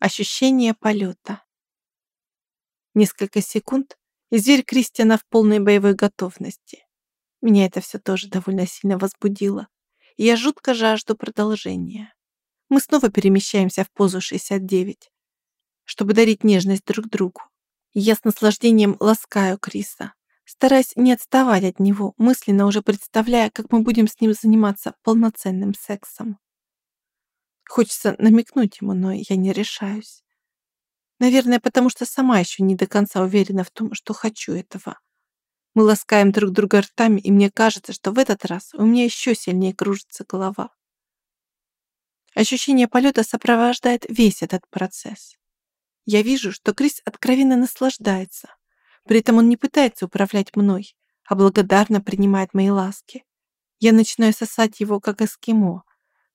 Ощущение полета. Несколько секунд, и зверь Кристиана в полной боевой готовности. Меня это все тоже довольно сильно возбудило, и я жутко жажду продолжения. Мы снова перемещаемся в позу 69, чтобы дарить нежность друг другу. я с наслаждением ласкаю Криса, стараясь не отставать от него, мысленно уже представляя, как мы будем с ним заниматься полноценным сексом. Хочется намекнуть ему, но я не решаюсь. Наверное, потому что сама еще не до конца уверена в том, что хочу этого. Мы ласкаем друг друга ртами, и мне кажется, что в этот раз у меня еще сильнее кружится голова. Ощущение полета сопровождает весь этот процесс. Я вижу, что Крис откровенно наслаждается. При этом он не пытается управлять мной, а благодарно принимает мои ласки. Я начинаю сосать его, как эскимо,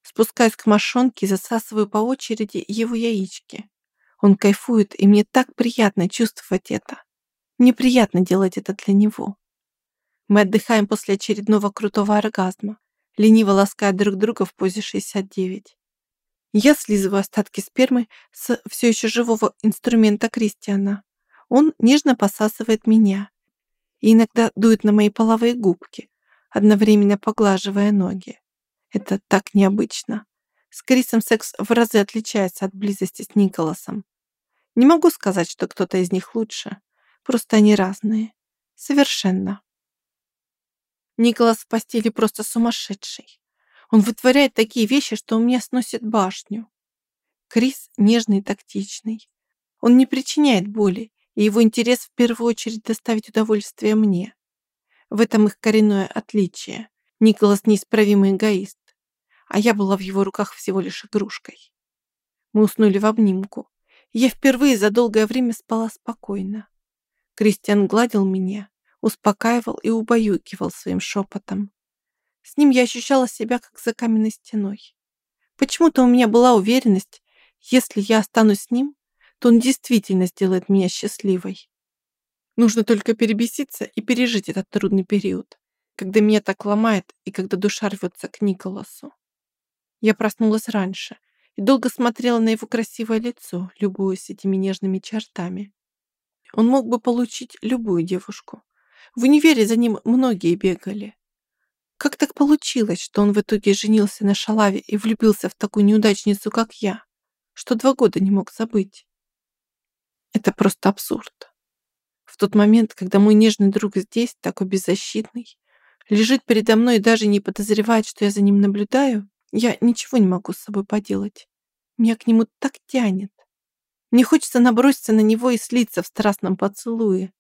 Спускаюсь к мошонке и засасываю по очереди его яички. Он кайфует, и мне так приятно чувствовать это. Мне приятно делать это для него. Мы отдыхаем после очередного крутого оргазма, лениво лаская друг друга в позе 69. Я слизываю остатки спермы с все еще живого инструмента Кристиана. Он нежно посасывает меня и иногда дует на мои половые губки, одновременно поглаживая ноги. Это так необычно. С Крисом секс в разы отличается от близости с Николасом. Не могу сказать, что кто-то из них лучше. Просто они разные. Совершенно. Николас в постели просто сумасшедший. Он вытворяет такие вещи, что у меня сносит башню. Крис нежный и тактичный. Он не причиняет боли, и его интерес в первую очередь доставить удовольствие мне. В этом их коренное отличие. Николас неисправимый эгоист а я была в его руках всего лишь игрушкой. Мы уснули в обнимку. Я впервые за долгое время спала спокойно. Кристиан гладил меня, успокаивал и убаюкивал своим шепотом. С ним я ощущала себя как за каменной стеной. Почему-то у меня была уверенность, если я останусь с ним, то он действительно сделает меня счастливой. Нужно только перебеситься и пережить этот трудный период, когда меня так ломает и когда душа рвется к Николасу. Я проснулась раньше и долго смотрела на его красивое лицо, любуясь этими нежными чертами. Он мог бы получить любую девушку. В универе за ним многие бегали. Как так получилось, что он в итоге женился на шалаве и влюбился в такую неудачницу, как я, что два года не мог забыть? Это просто абсурд. В тот момент, когда мой нежный друг здесь, такой беззащитный, лежит передо мной и даже не подозревает, что я за ним наблюдаю, я ничего не могу с собой поделать. Меня к нему так тянет. Мне хочется наброситься на него и слиться в страстном поцелуе.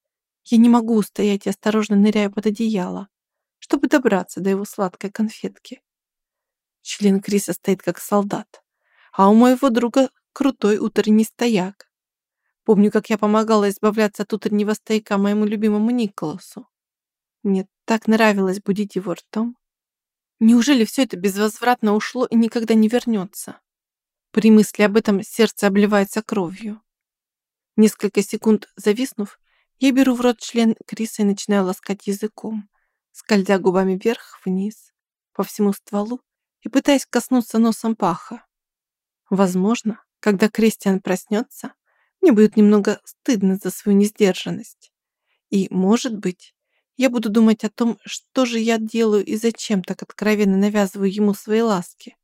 Я не могу устоять и осторожно ныряю под одеяло, чтобы добраться до его сладкой конфетки. Член Криса стоит как солдат, а у моего друга крутой утренний стояк. Помню, как я помогала избавляться от утреннего стояка моему любимому Николасу. Мне так нравилось будить его ртом. Неужели все это безвозвратно ушло и никогда не вернется? При мысли об этом сердце обливается кровью. Несколько секунд зависнув, я беру в рот член Криса и начинаю ласкать языком, скользя губами вверх-вниз, по всему стволу и пытаясь коснуться носом паха. Возможно, когда Кристиан проснется, мне будет немного стыдно за свою несдержанность. И, может быть, я буду думать о том, что же я делаю и зачем так откровенно навязываю ему свои ласки.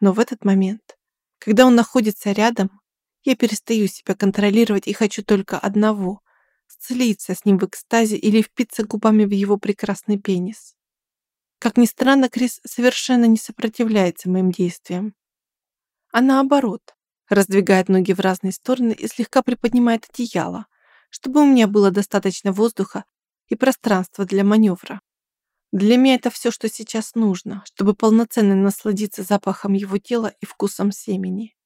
Но в этот момент, когда он находится рядом, я перестаю себя контролировать и хочу только одного — слиться с ним в экстазе или впиться губами в его прекрасный пенис. Как ни странно, Крис совершенно не сопротивляется моим действиям. А наоборот, раздвигает ноги в разные стороны и слегка приподнимает одеяло, чтобы у меня было достаточно воздуха и пространство для маневра. Для меня это все, что сейчас нужно, чтобы полноценно насладиться запахом его тела и вкусом семени.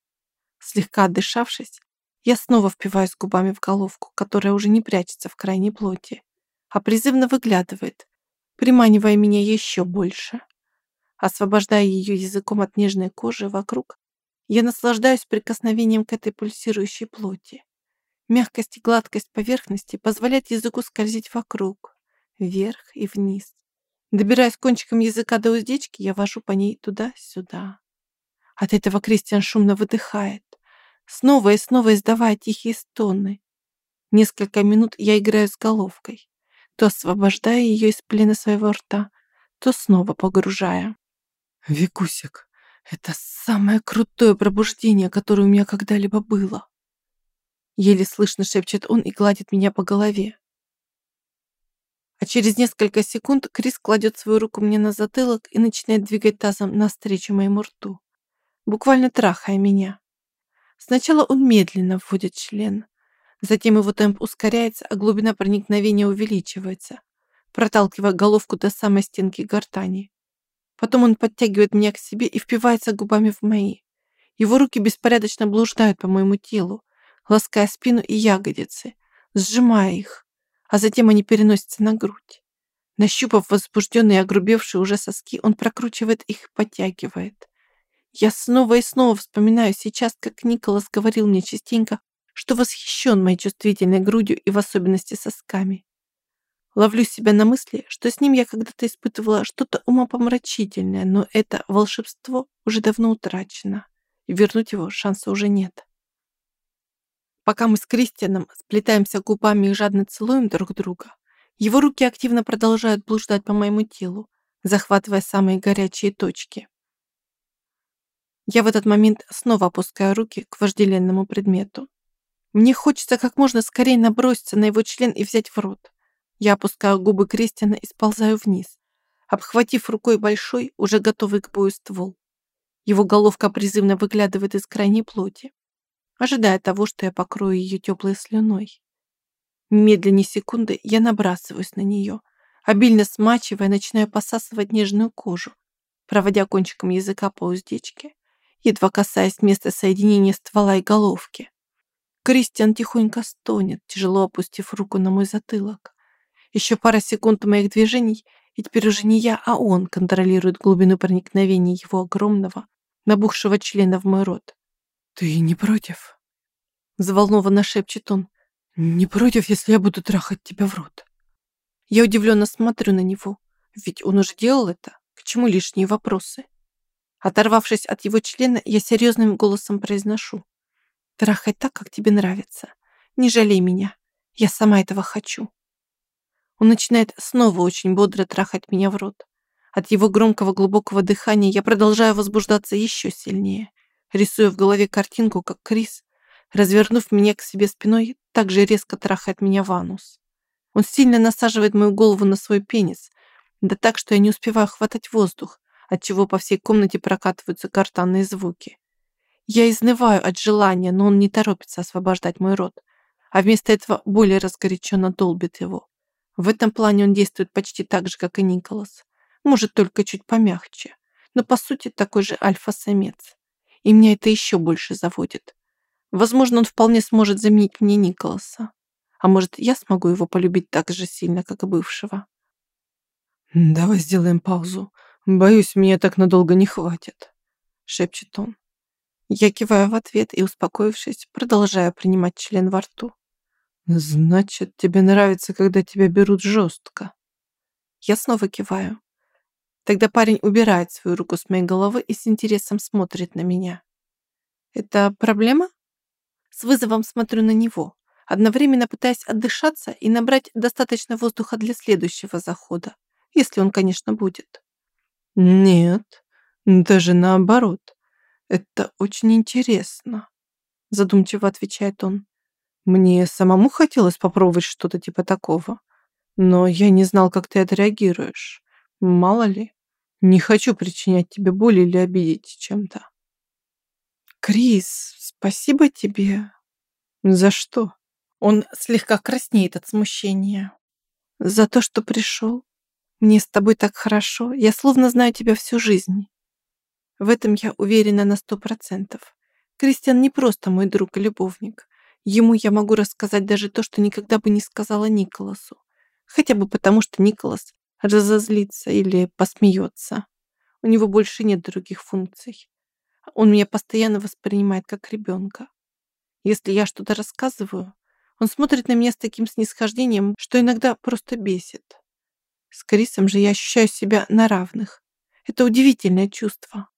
Слегка отдышавшись, я снова впиваюсь губами в головку, которая уже не прячется в крайней плоти, а призывно выглядывает, приманивая меня еще больше. Освобождая ее языком от нежной кожи вокруг, я наслаждаюсь прикосновением к этой пульсирующей плоти. Мягкость и гладкость поверхности позволяют языку скользить вокруг, вверх и вниз. Добираясь кончиком языка до уздечки, я вожу по ней туда-сюда. От этого Кристиан шумно выдыхает, снова и снова издавая тихие стоны. Несколько минут я играю с головкой, то освобождая ее из плена своего рта, то снова погружая. «Викусик, это самое крутое пробуждение, которое у меня когда-либо было!» Еле слышно шепчет он и гладит меня по голове. А через несколько секунд Крис кладет свою руку мне на затылок и начинает двигать тазом навстречу моему рту, буквально трахая меня. Сначала он медленно вводит член, затем его темп ускоряется, а глубина проникновения увеличивается, проталкивая головку до самой стенки гортани. Потом он подтягивает меня к себе и впивается губами в мои. Его руки беспорядочно блуждают по моему телу, лаская спину и ягодицы, сжимая их, а затем они переносятся на грудь. Нащупав возбужденные и огрубевшие уже соски, он прокручивает их и подтягивает. Я снова и снова вспоминаю сейчас, как Николас говорил мне частенько, что восхищен моей чувствительной грудью и в особенности сосками. Ловлю себя на мысли, что с ним я когда-то испытывала что-то умопомрачительное, но это волшебство уже давно утрачено, и вернуть его шанса уже нет. Пока мы с Кристианом сплетаемся губами и жадно целуем друг друга, его руки активно продолжают блуждать по моему телу, захватывая самые горячие точки. Я в этот момент снова опускаю руки к вожделенному предмету. Мне хочется как можно скорее наброситься на его член и взять в рот. Я опускаю губы Кристиана и сползаю вниз, обхватив рукой большой, уже готовый к бою ствол. Его головка призывно выглядывает из крайней плоти ожидая того, что я покрою ее теплой слюной. Медленнее секунды я набрасываюсь на нее, обильно смачивая, начинаю посасывать нежную кожу, проводя кончиком языка по уздечке, едва касаясь места соединения ствола и головки. Кристиан тихонько стонет, тяжело опустив руку на мой затылок. Еще пара секунд моих движений, и теперь уже не я, а он контролирует глубину проникновения его огромного, набухшего члена в мой рот. «Ты не против?» Заволнованно шепчет он. «Не против, если я буду трахать тебя в рот?» Я удивленно смотрю на него, ведь он уже делал это. К чему лишние вопросы? Оторвавшись от его члена, я серьезным голосом произношу. «Трахай так, как тебе нравится. Не жалей меня. Я сама этого хочу». Он начинает снова очень бодро трахать меня в рот. От его громкого глубокого дыхания я продолжаю возбуждаться еще сильнее рисуя в голове картинку, как Крис, развернув меня к себе спиной, так же резко трахает меня в анус. Он сильно насаживает мою голову на свой пенис, да так, что я не успеваю хватать воздух, отчего по всей комнате прокатываются гортанные звуки. Я изнываю от желания, но он не торопится освобождать мой рот, а вместо этого более разгоряченно долбит его. В этом плане он действует почти так же, как и Николас. Может, только чуть помягче, но по сути такой же альфа-самец и меня это еще больше заводит. Возможно, он вполне сможет заменить мне Николаса. А может, я смогу его полюбить так же сильно, как и бывшего. «Давай сделаем паузу. Боюсь, меня так надолго не хватит», — шепчет он. Я киваю в ответ и, успокоившись, продолжаю принимать член во рту. «Значит, тебе нравится, когда тебя берут жестко?» Я снова киваю. Тогда парень убирает свою руку с моей головы и с интересом смотрит на меня. Это проблема? С вызовом смотрю на него, одновременно пытаясь отдышаться и набрать достаточно воздуха для следующего захода, если он, конечно, будет. Нет, даже наоборот. Это очень интересно, задумчиво отвечает он. Мне самому хотелось попробовать что-то типа такого, но я не знал, как ты отреагируешь. Мало ли. Не хочу причинять тебе боль или обидеть чем-то. Крис, спасибо тебе. За что? Он слегка краснеет от смущения. За то, что пришел. Мне с тобой так хорошо. Я словно знаю тебя всю жизнь. В этом я уверена на сто процентов. Кристиан не просто мой друг и любовник. Ему я могу рассказать даже то, что никогда бы не сказала Николасу. Хотя бы потому, что Николас разозлится или посмеется. У него больше нет других функций. Он меня постоянно воспринимает как ребенка. Если я что-то рассказываю, он смотрит на меня с таким снисхождением, что иногда просто бесит. С Крисом же я ощущаю себя на равных. Это удивительное чувство.